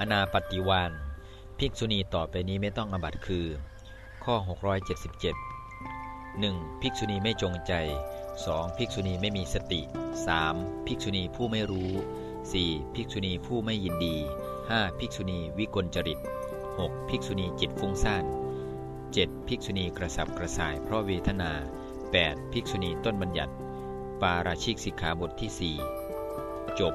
อนาปฏิวานภิกษุณีต่อไปนี้ไม่ต้องอบัตคือ ข้อ 677 1. ภิกษุณีไม่จงใจ 2. ภิกษุณีไม่มีสติ 3. ภิกษุณีผู้ไม่รู้ 4. ภิกษุณีผู้ไม่ยินดี 5. ภิกษุณีวิกลจริต 6. ภิกษุณีจิตฟุ้งซ่าน 7. ภิกษุณีกระสับกระส่ายเพราะเวทนา 8. ภิกษุณีต้นบัญญัติ ปาราชิกสิกขาบทที่ 4 จบ